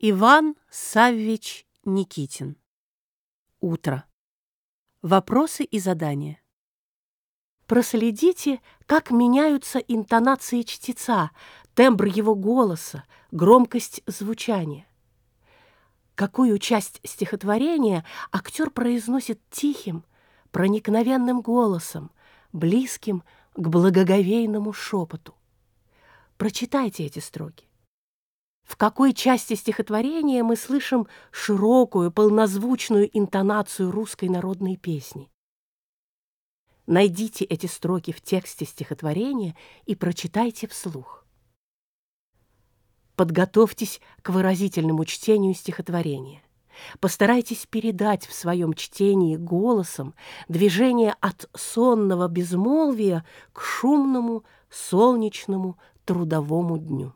Иван Саввич Никитин. Утро. Вопросы и задания. Проследите, как меняются интонации чтеца, тембр его голоса, громкость звучания. Какую часть стихотворения актер произносит тихим, проникновенным голосом, близким к благоговейному шепоту. Прочитайте эти строки в какой части стихотворения мы слышим широкую, полнозвучную интонацию русской народной песни. Найдите эти строки в тексте стихотворения и прочитайте вслух. Подготовьтесь к выразительному чтению стихотворения. Постарайтесь передать в своем чтении голосом движение от сонного безмолвия к шумному, солнечному, трудовому дню.